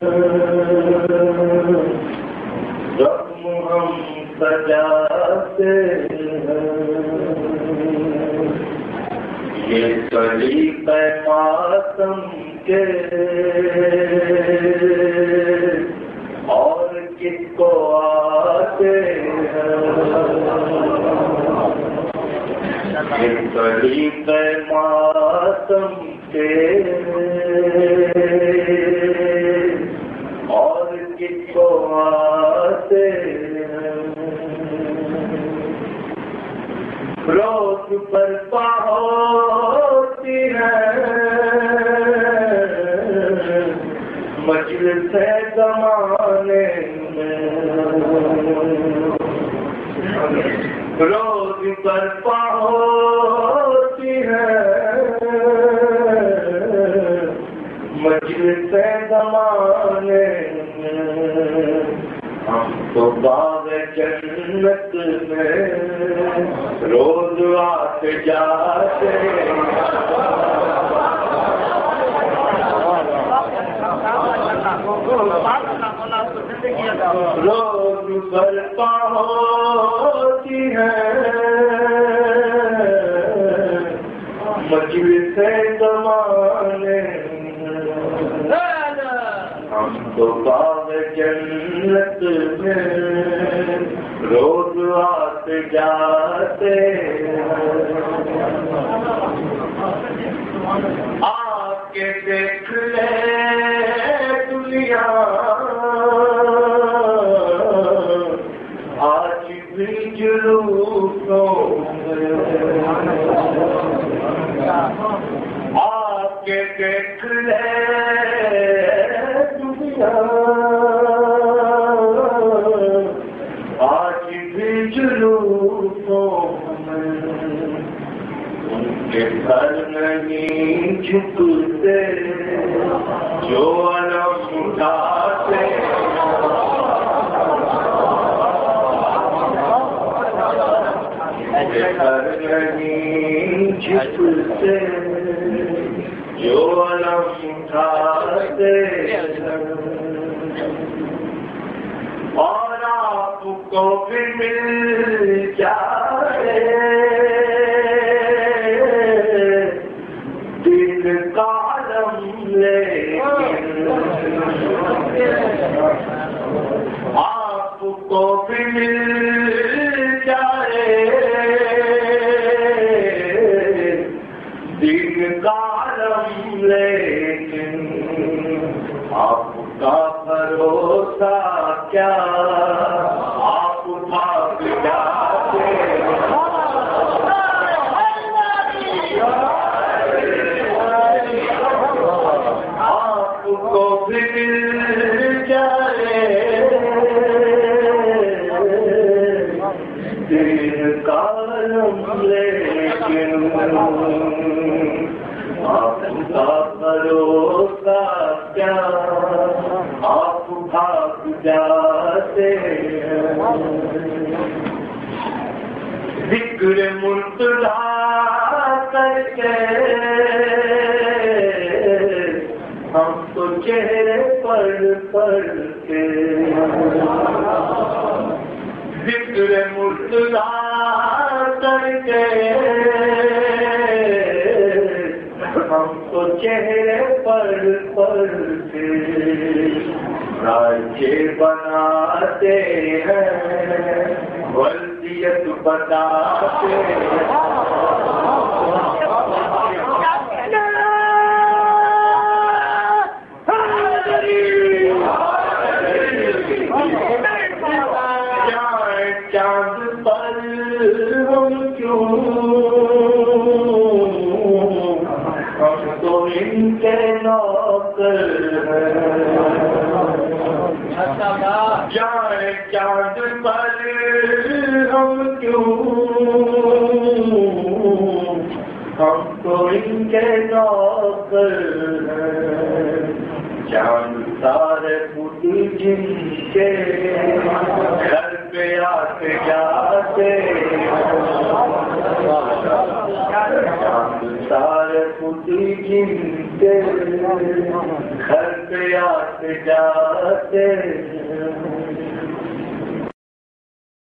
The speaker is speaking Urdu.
ہم سجاتے یہ کلی پہ ماتم کے اور کس کو آتے ہیں؟ یہ کلی پہ ماتم کے اور کس کو آتے روز پر پاتی ہے۔ مجل سے زمانے روز پر پاتی ہے۔ مجل سے زمانے ہم تو باغ جنت میں۔ روز جاتے روز برپا ہوتی ہے مجل سے زمانے ہم تو باغ جنت میں روز آتے جاتے آپ کے دیکھ لے دنیا۔ آج بھی جلوسوں آپ کے دیکھ لے دنیا۔ آج بھی جلوسوں ان کے گھر نہیں جھکتے، جو علم اٹھاتے۔ گھر نہیں جھکتے، جو علم اٹھاتے۔ آپ کو بھی مل جائے۔ دل کالم لے۔ آپ کو بھی مل جائے۔ دن کالم لیکن آپ کا بھروسہ کیا؟ ذکر مرتلا کر کے ہم تو چہرے پر پڑ کے۔ ذکر مرتلا کر کے۔ ہم تو چہرے پر پڑ کے۔ راجے بناتے ہیں ولدیت بتاتے ہیں۔ چاند پر ہم کیوں ہم تو ان کے نوکر جائے چاند پر ہم کیوں ہم تو ان کے نوکر ہیں چاند سارے پوٹ جن کے گھر پہ آتے جاتے چاند سارے پتی جن گھر پہ آتے جاتے